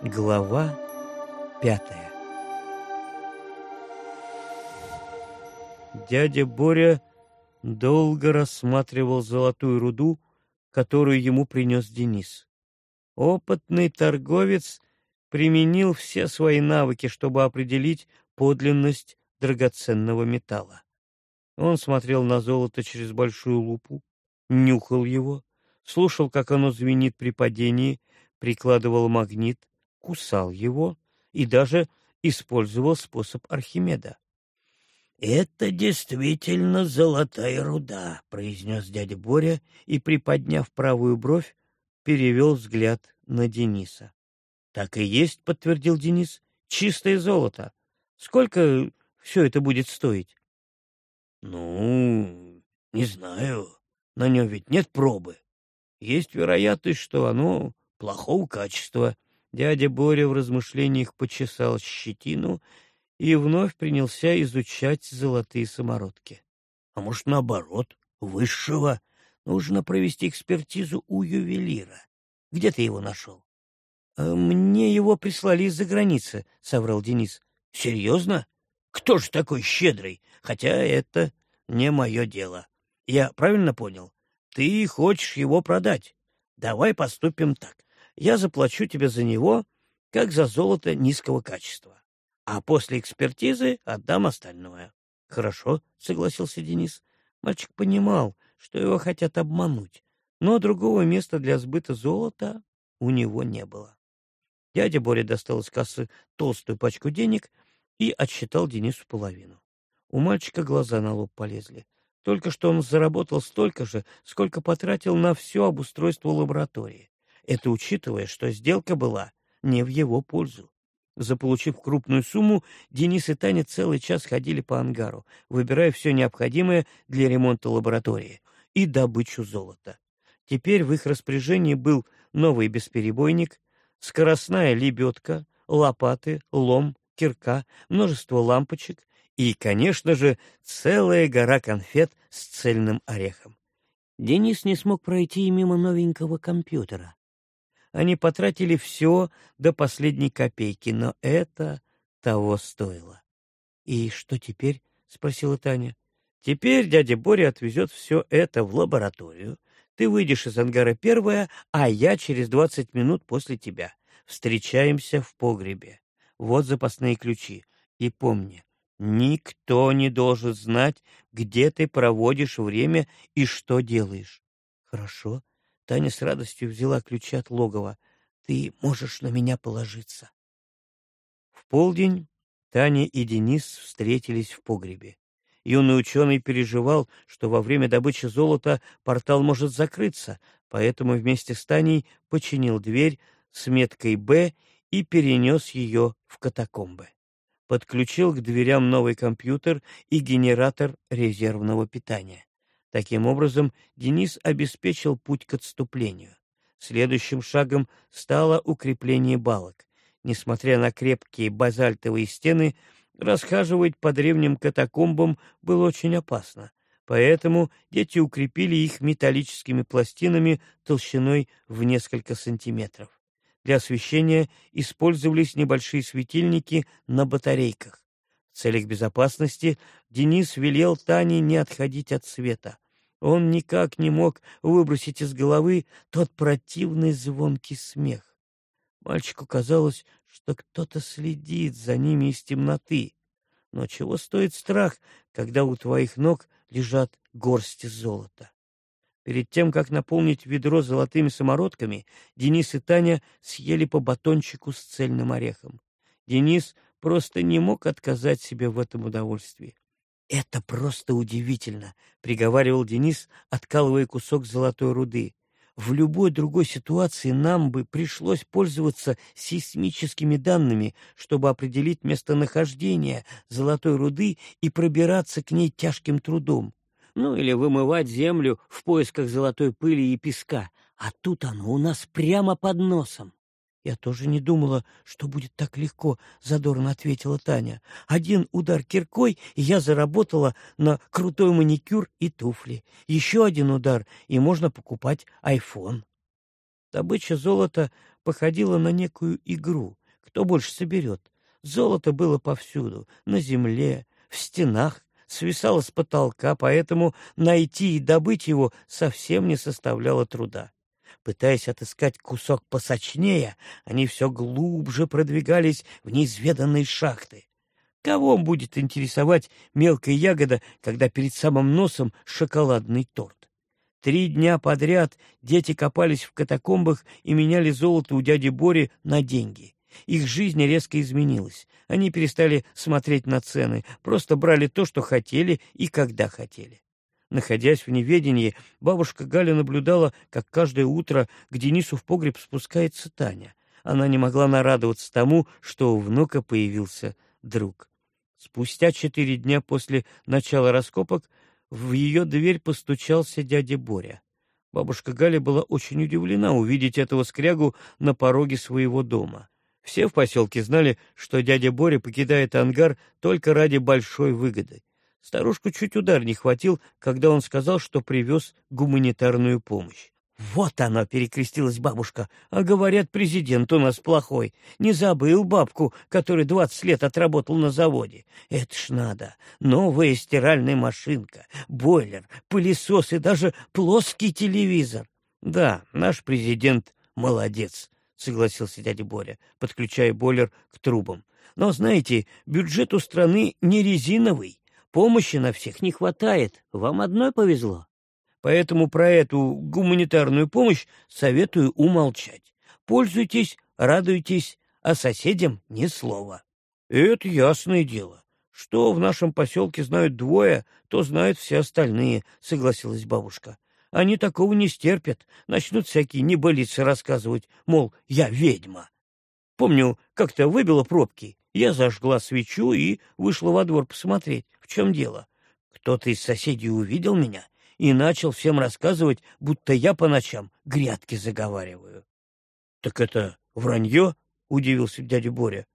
Глава пятая Дядя Боря долго рассматривал золотую руду, которую ему принес Денис. Опытный торговец применил все свои навыки, чтобы определить подлинность драгоценного металла. Он смотрел на золото через большую лупу, нюхал его, слушал, как оно звенит при падении, прикладывал магнит, кусал его и даже использовал способ Архимеда. «Это действительно золотая руда», — произнес дядя Боря и, приподняв правую бровь, перевел взгляд на Дениса. «Так и есть», — подтвердил Денис, — «чистое золото. Сколько все это будет стоить?» «Ну, не знаю. На нем ведь нет пробы. Есть вероятность, что оно плохого качества». Дядя Боря в размышлениях почесал щетину и вновь принялся изучать золотые самородки. А может, наоборот, высшего? Нужно провести экспертизу у ювелира. Где ты его нашел? «А — Мне его прислали из-за границы, — соврал Денис. — Серьезно? Кто же такой щедрый? Хотя это не мое дело. Я правильно понял? Ты хочешь его продать. Давай поступим так. Я заплачу тебе за него, как за золото низкого качества а после экспертизы отдам остальное. — Хорошо, — согласился Денис. Мальчик понимал, что его хотят обмануть, но другого места для сбыта золота у него не было. Дядя Боря достал из кассы толстую пачку денег и отсчитал Денису половину. У мальчика глаза на лоб полезли. Только что он заработал столько же, сколько потратил на все обустройство лаборатории. Это учитывая, что сделка была не в его пользу. Заполучив крупную сумму, Денис и Таня целый час ходили по ангару, выбирая все необходимое для ремонта лаборатории и добычу золота. Теперь в их распоряжении был новый бесперебойник, скоростная лебедка, лопаты, лом, кирка, множество лампочек и, конечно же, целая гора конфет с цельным орехом. Денис не смог пройти и мимо новенького компьютера. Они потратили все до последней копейки, но это того стоило. — И что теперь? — спросила Таня. — Теперь дядя Боря отвезет все это в лабораторию. Ты выйдешь из ангара первая, а я через двадцать минут после тебя. Встречаемся в погребе. Вот запасные ключи. И помни, никто не должен знать, где ты проводишь время и что делаешь. — Хорошо, Таня с радостью взяла ключи от логова. «Ты можешь на меня положиться». В полдень Таня и Денис встретились в погребе. Юный ученый переживал, что во время добычи золота портал может закрыться, поэтому вместе с Таней починил дверь с меткой «Б» и перенес ее в катакомбы. Подключил к дверям новый компьютер и генератор резервного питания. Таким образом, Денис обеспечил путь к отступлению. Следующим шагом стало укрепление балок. Несмотря на крепкие базальтовые стены, расхаживать по древним катакомбам было очень опасно, поэтому дети укрепили их металлическими пластинами толщиной в несколько сантиметров. Для освещения использовались небольшие светильники на батарейках. Целях безопасности Денис велел Тане не отходить от света. Он никак не мог выбросить из головы тот противный звонкий смех. Мальчику казалось, что кто-то следит за ними из темноты. Но чего стоит страх, когда у твоих ног лежат горсти золота? Перед тем, как наполнить ведро золотыми самородками, Денис и Таня съели по батончику с цельным орехом. Денис просто не мог отказать себе в этом удовольствии. «Это просто удивительно», — приговаривал Денис, откалывая кусок золотой руды. «В любой другой ситуации нам бы пришлось пользоваться сейсмическими данными, чтобы определить местонахождение золотой руды и пробираться к ней тяжким трудом. Ну или вымывать землю в поисках золотой пыли и песка. А тут оно у нас прямо под носом. «Я тоже не думала, что будет так легко», — задорно ответила Таня. «Один удар киркой, и я заработала на крутой маникюр и туфли. Еще один удар, и можно покупать айфон». Добыча золота походила на некую игру. Кто больше соберет? Золото было повсюду, на земле, в стенах, свисало с потолка, поэтому найти и добыть его совсем не составляло труда. Пытаясь отыскать кусок посочнее, они все глубже продвигались в неизведанные шахты. Кого будет интересовать мелкая ягода, когда перед самым носом шоколадный торт? Три дня подряд дети копались в катакомбах и меняли золото у дяди Бори на деньги. Их жизнь резко изменилась. Они перестали смотреть на цены, просто брали то, что хотели и когда хотели. Находясь в неведении, бабушка Галя наблюдала, как каждое утро к Денису в погреб спускается Таня. Она не могла нарадоваться тому, что у внука появился друг. Спустя четыре дня после начала раскопок в ее дверь постучался дядя Боря. Бабушка Галя была очень удивлена увидеть этого скрягу на пороге своего дома. Все в поселке знали, что дядя Боря покидает ангар только ради большой выгоды. Старушку чуть удар не хватил, когда он сказал, что привез гуманитарную помощь. «Вот оно!» — перекрестилась бабушка. «А говорят, президент у нас плохой. Не забыл бабку, который двадцать лет отработал на заводе. Это ж надо! Новая стиральная машинка, бойлер, пылесос и даже плоский телевизор. Да, наш президент молодец!» — согласился дядя Боря, подключая бойлер к трубам. «Но, знаете, бюджет у страны не резиновый. Помощи на всех не хватает. Вам одной повезло. Поэтому про эту гуманитарную помощь советую умолчать. Пользуйтесь, радуйтесь, а соседям ни слова. Это ясное дело. Что в нашем поселке знают двое, то знают все остальные, согласилась бабушка. Они такого не стерпят, начнут всякие небылицы рассказывать, мол, я ведьма. Помню, как-то выбила пробки, я зажгла свечу и вышла во двор посмотреть, в чем дело. Кто-то из соседей увидел меня и начал всем рассказывать, будто я по ночам грядки заговариваю. — Так это вранье? — удивился дядя Боря.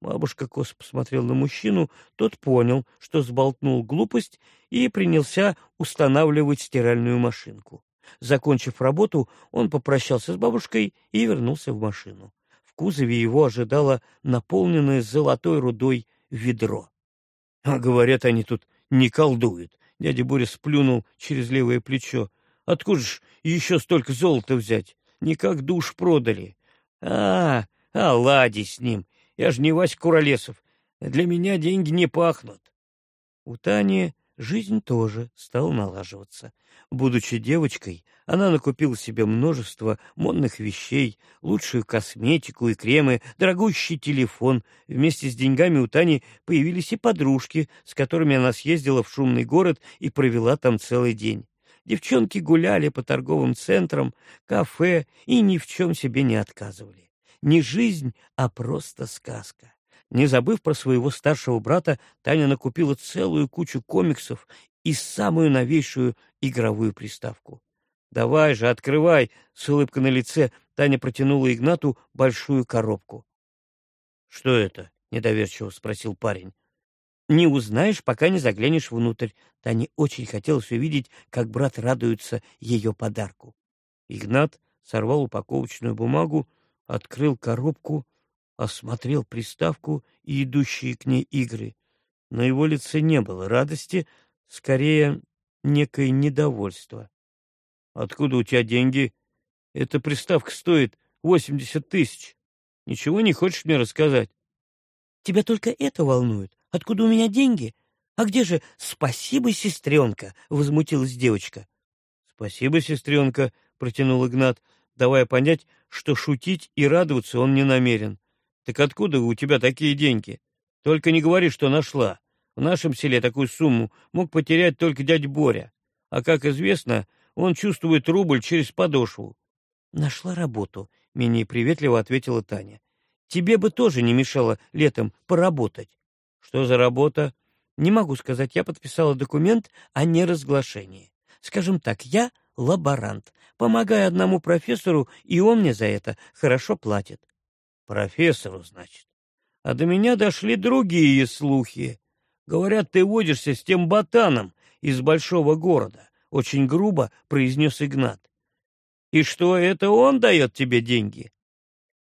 Бабушка косо посмотрел на мужчину, тот понял, что сболтнул глупость, и принялся устанавливать стиральную машинку. Закончив работу, он попрощался с бабушкой и вернулся в машину. В кузове его ожидало наполненное золотой рудой ведро. А говорят, они тут не колдуют. Дядя Боря сплюнул через левое плечо. Откуда ж еще столько золота взять? Никак душ продали. А, а, лади с ним. Я ж не Вась Куролесов. Для меня деньги не пахнут. У Тани жизнь тоже стала налаживаться. Будучи девочкой, она накупила себе множество модных вещей, лучшую косметику и кремы, дорогущий телефон. Вместе с деньгами у Тани появились и подружки, с которыми она съездила в шумный город и провела там целый день. Девчонки гуляли по торговым центрам, кафе и ни в чем себе не отказывали не жизнь, а просто сказка. Не забыв про своего старшего брата, Таня накупила целую кучу комиксов и самую новейшую игровую приставку. «Давай же, открывай!» — с улыбкой на лице Таня протянула Игнату большую коробку. «Что это?» — недоверчиво спросил парень. «Не узнаешь, пока не заглянешь внутрь». Тане очень хотелось увидеть, как брат радуется ее подарку. Игнат сорвал упаковочную бумагу, открыл коробку, осмотрел приставку и идущие к ней игры. На его лице не было радости, скорее, некое недовольство. — Откуда у тебя деньги? Эта приставка стоит восемьдесят тысяч. Ничего не хочешь мне рассказать? — Тебя только это волнует? Откуда у меня деньги? А где же спасибо, сестренка? — возмутилась девочка. — Спасибо, сестренка, — протянул Игнат давая понять, что шутить и радоваться он не намерен. «Так откуда у тебя такие деньги? Только не говори, что нашла. В нашем селе такую сумму мог потерять только дядь Боря. А, как известно, он чувствует рубль через подошву». «Нашла работу», — менее приветливо ответила Таня. «Тебе бы тоже не мешало летом поработать». «Что за работа?» «Не могу сказать. Я подписала документ о неразглашении. Скажем так, я лаборант. Помогаю одному профессору, и он мне за это хорошо платит. Профессору, значит. А до меня дошли другие слухи. Говорят, ты водишься с тем ботаном из большого города. Очень грубо произнес Игнат. И что, это он дает тебе деньги?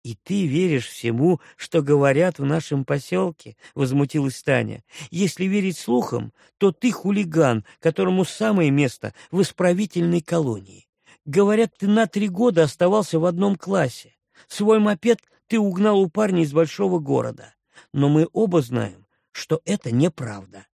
«И ты веришь всему, что говорят в нашем поселке?» — возмутилась Таня. «Если верить слухам, то ты хулиган, которому самое место в исправительной колонии. Говорят, ты на три года оставался в одном классе. Свой мопед ты угнал у парня из большого города. Но мы оба знаем, что это неправда.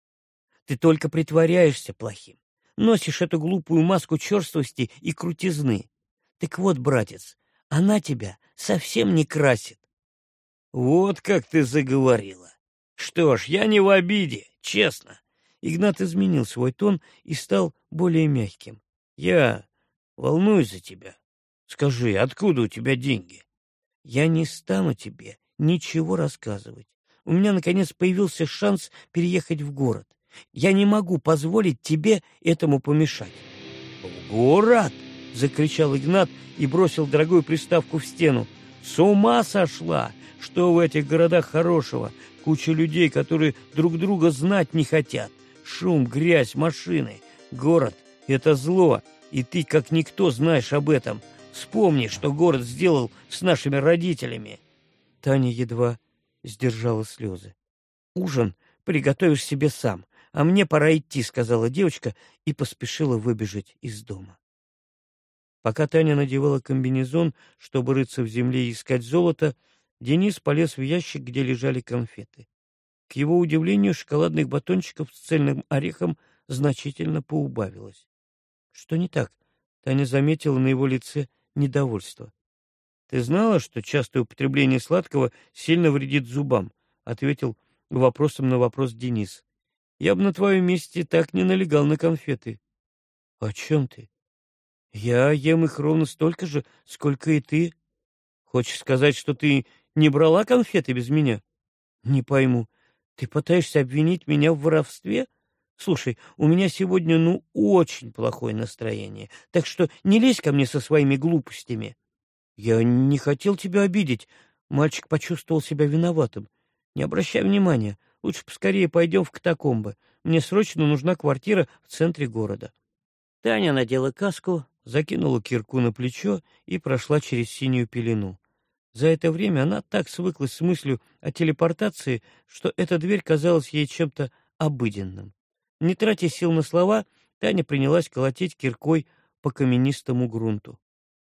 Ты только притворяешься плохим, носишь эту глупую маску черствости и крутизны. Так вот, братец, она тебя совсем не красит. Вот как ты заговорила. Что ж, я не в обиде, честно. Игнат изменил свой тон и стал более мягким. Я волнуюсь за тебя. Скажи, откуда у тебя деньги? Я не стану тебе ничего рассказывать. У меня, наконец, появился шанс переехать в город. Я не могу позволить тебе этому помешать. — город? — закричал Игнат и бросил дорогую приставку в стену. «С ума сошла! Что в этих городах хорошего? Куча людей, которые друг друга знать не хотят. Шум, грязь, машины. Город — это зло, и ты, как никто, знаешь об этом. Вспомни, что город сделал с нашими родителями». Таня едва сдержала слезы. «Ужин приготовишь себе сам, а мне пора идти», — сказала девочка и поспешила выбежать из дома. Пока Таня надевала комбинезон, чтобы рыться в земле и искать золото, Денис полез в ящик, где лежали конфеты. К его удивлению, шоколадных батончиков с цельным орехом значительно поубавилось. Что не так? Таня заметила на его лице недовольство. — Ты знала, что частое употребление сладкого сильно вредит зубам? — ответил вопросом на вопрос Денис. — Я бы на твоем месте так не налегал на конфеты. — О чем ты? Я ем их ровно столько же, сколько и ты. Хочешь сказать, что ты не брала конфеты без меня? Не пойму. Ты пытаешься обвинить меня в воровстве? Слушай, у меня сегодня, ну, очень плохое настроение, так что не лезь ко мне со своими глупостями. Я не хотел тебя обидеть. Мальчик почувствовал себя виноватым. Не обращай внимания. Лучше поскорее пойдем в катакомбы. Мне срочно нужна квартира в центре города. Таня надела каску, закинула кирку на плечо и прошла через синюю пелену. За это время она так свыклась с мыслью о телепортации, что эта дверь казалась ей чем-то обыденным. Не тратя сил на слова, Таня принялась колотить киркой по каменистому грунту.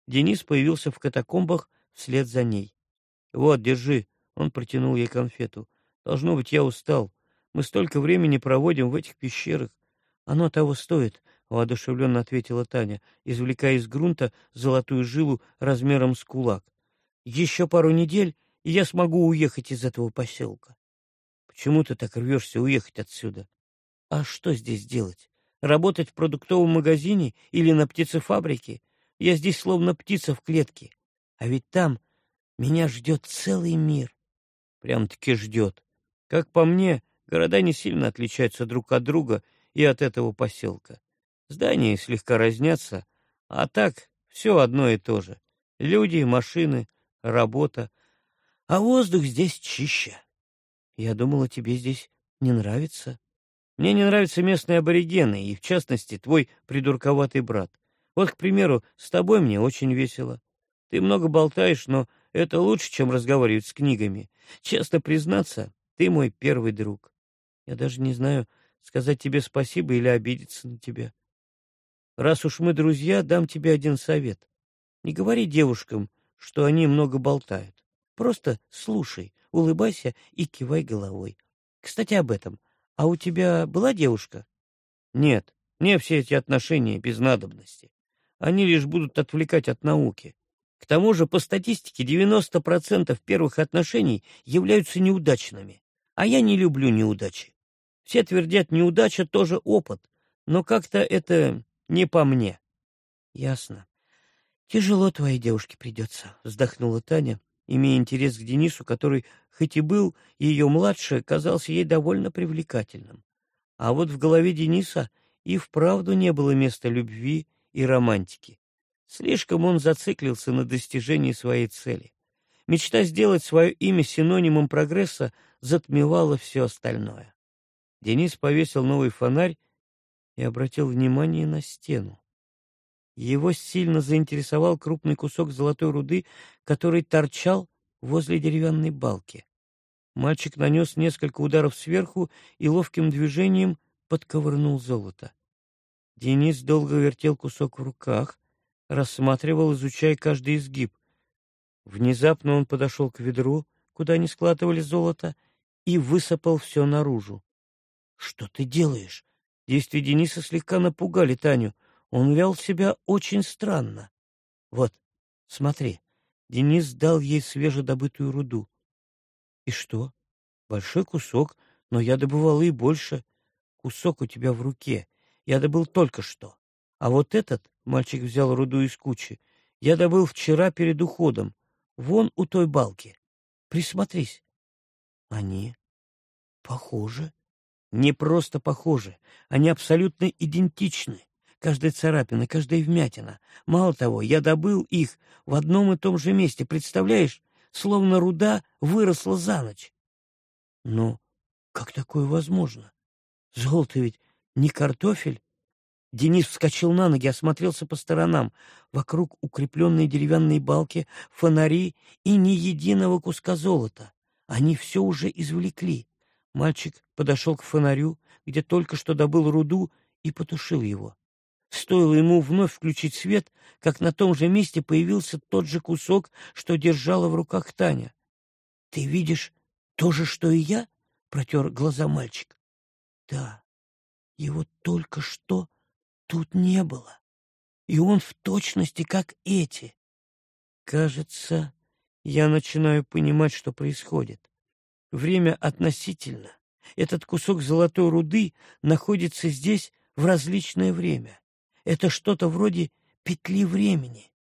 Денис появился в катакомбах вслед за ней. — Вот, держи. Он протянул ей конфету. — Должно быть, я устал. Мы столько времени проводим в этих пещерах. Оно того стоит воодушевленно ответила Таня, извлекая из грунта золотую жилу размером с кулак. Еще пару недель, и я смогу уехать из этого поселка. Почему ты так рвешься уехать отсюда? А что здесь делать? Работать в продуктовом магазине или на птицефабрике? Я здесь словно птица в клетке. А ведь там меня ждет целый мир. Прям-таки ждет. Как по мне, города не сильно отличаются друг от друга и от этого поселка. Здания слегка разнятся, а так все одно и то же. Люди, машины, работа. А воздух здесь чище. Я думала, тебе здесь не нравится. Мне не нравятся местные аборигены, и, в частности, твой придурковатый брат. Вот, к примеру, с тобой мне очень весело. Ты много болтаешь, но это лучше, чем разговаривать с книгами. Честно признаться, ты мой первый друг. Я даже не знаю, сказать тебе спасибо или обидеться на тебя. Раз уж мы друзья, дам тебе один совет. Не говори девушкам, что они много болтают. Просто слушай, улыбайся и кивай головой. Кстати, об этом. А у тебя была девушка? Нет, мне все эти отношения без надобности. Они лишь будут отвлекать от науки. К тому же, по статистике, 90% первых отношений являются неудачными. А я не люблю неудачи. Все твердят, неудача тоже опыт. Но как-то это не по мне. — Ясно. Тяжело твоей девушке придется, — вздохнула Таня, имея интерес к Денису, который, хоть и был ее младше, казался ей довольно привлекательным. А вот в голове Дениса и вправду не было места любви и романтики. Слишком он зациклился на достижении своей цели. Мечта сделать свое имя синонимом прогресса затмевала все остальное. Денис повесил новый фонарь и обратил внимание на стену. Его сильно заинтересовал крупный кусок золотой руды, который торчал возле деревянной балки. Мальчик нанес несколько ударов сверху и ловким движением подковырнул золото. Денис долго вертел кусок в руках, рассматривал, изучая каждый изгиб. Внезапно он подошел к ведру, куда они складывали золото, и высыпал все наружу. — Что ты делаешь? Действия Дениса слегка напугали Таню. Он вел себя очень странно. — Вот, смотри. Денис дал ей свежедобытую руду. — И что? Большой кусок, но я добывал и больше. Кусок у тебя в руке. Я добыл только что. А вот этот, мальчик взял руду из кучи, я добыл вчера перед уходом. Вон у той балки. Присмотрись. Они похожи. Не просто похожи. Они абсолютно идентичны. Каждая царапина, каждая вмятина. Мало того, я добыл их в одном и том же месте. Представляешь? Словно руда выросла за ночь. Но как такое возможно? Золото ведь не картофель. Денис вскочил на ноги, осмотрелся по сторонам. Вокруг укрепленные деревянные балки, фонари и ни единого куска золота. Они все уже извлекли. Мальчик подошел к фонарю, где только что добыл руду, и потушил его. Стоило ему вновь включить свет, как на том же месте появился тот же кусок, что держала в руках Таня. — Ты видишь то же, что и я? — протер глаза мальчик. — Да, его только что тут не было. И он в точности, как эти. Кажется, я начинаю понимать, что происходит. Время относительно. Этот кусок золотой руды находится здесь в различное время. Это что-то вроде петли времени.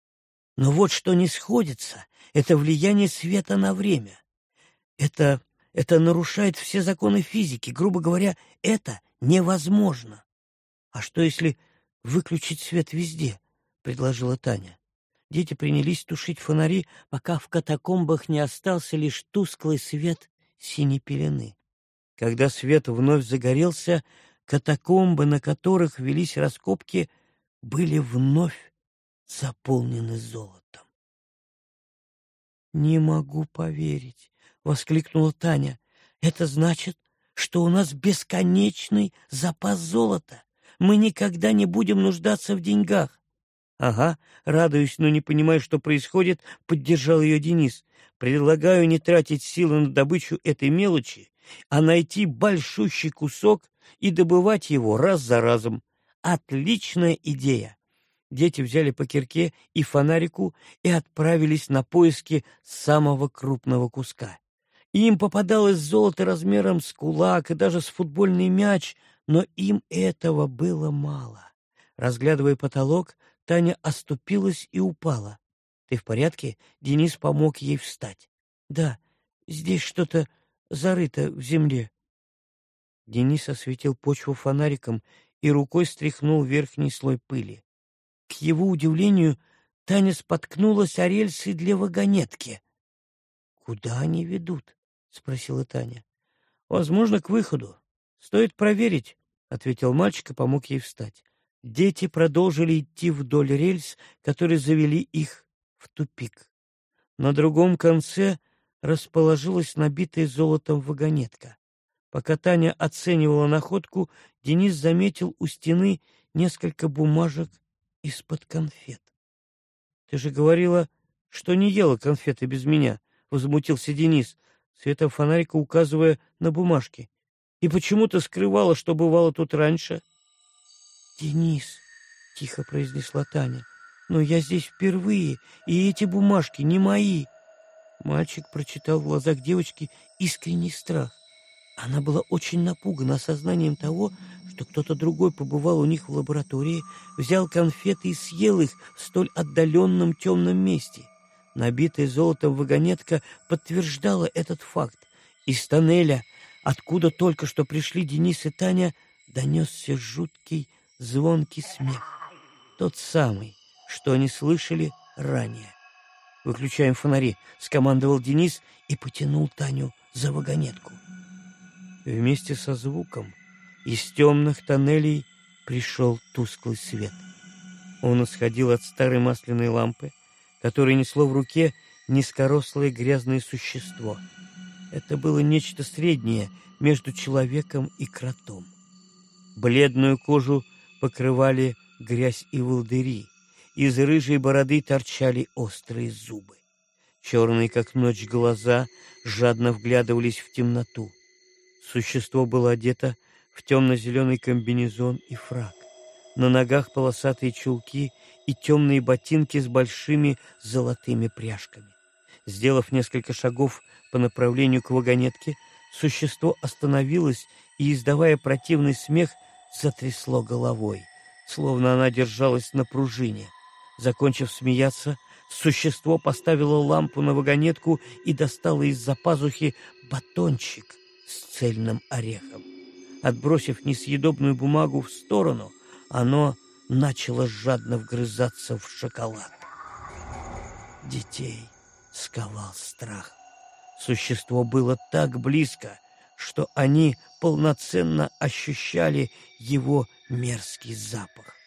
Но вот что не сходится — это влияние света на время. Это, это нарушает все законы физики. Грубо говоря, это невозможно. А что, если выключить свет везде? — предложила Таня. Дети принялись тушить фонари, пока в катакомбах не остался лишь тусклый свет синей пелены. Когда свет вновь загорелся, катакомбы, на которых велись раскопки, были вновь заполнены золотом. «Не могу поверить!» — воскликнула Таня. «Это значит, что у нас бесконечный запас золота. Мы никогда не будем нуждаться в деньгах. Ага, радуюсь, но не понимаю, что происходит, поддержал ее Денис. Предлагаю не тратить силы на добычу этой мелочи, а найти большущий кусок и добывать его раз за разом. Отличная идея. Дети взяли по кирке и фонарику и отправились на поиски самого крупного куска. Им попадалось золото размером с кулак и даже с футбольный мяч, но им этого было мало. Разглядывая потолок, Таня оступилась и упала. «Ты в порядке?» Денис помог ей встать. «Да, здесь что-то зарыто в земле». Денис осветил почву фонариком и рукой стряхнул верхний слой пыли. К его удивлению, Таня споткнулась о рельсы для вагонетки. «Куда они ведут?» — спросила Таня. — Возможно, к выходу. Стоит проверить, — ответил мальчик и помог ей встать. Дети продолжили идти вдоль рельс, которые завели их в тупик. На другом конце расположилась набитая золотом вагонетка. Пока Таня оценивала находку, Денис заметил у стены несколько бумажек из-под конфет. — Ты же говорила, что не ела конфеты без меня, — возмутился Денис светом фонарика указывая на бумажки. «И почему ты скрывала, что бывало тут раньше?» «Денис», — тихо произнесла Таня, — «но я здесь впервые, и эти бумажки не мои». Мальчик прочитал в глазах девочки искренний страх. Она была очень напугана осознанием того, что кто-то другой побывал у них в лаборатории, взял конфеты и съел их в столь отдаленном темном месте. Набитая золотом вагонетка подтверждала этот факт. Из тоннеля, откуда только что пришли Денис и Таня, донесся жуткий звонкий смех. Тот самый, что они слышали ранее. «Выключаем фонари», — скомандовал Денис и потянул Таню за вагонетку. Вместе со звуком из темных тоннелей пришел тусклый свет — Он исходил от старой масляной лампы, которое несло в руке низкорослое грязное существо. Это было нечто среднее между человеком и кротом. Бледную кожу покрывали грязь и волдыри, из рыжей бороды торчали острые зубы. Черные, как ночь, глаза жадно вглядывались в темноту. Существо было одето в темно-зеленый комбинезон и фрак. На ногах полосатые чулки и темные ботинки с большими золотыми пряжками. Сделав несколько шагов по направлению к вагонетке, существо остановилось и, издавая противный смех, затрясло головой, словно она держалась на пружине. Закончив смеяться, существо поставило лампу на вагонетку и достало из-за пазухи батончик с цельным орехом. Отбросив несъедобную бумагу в сторону, оно начало жадно вгрызаться в шоколад. Детей сковал страх. Существо было так близко, что они полноценно ощущали его мерзкий запах.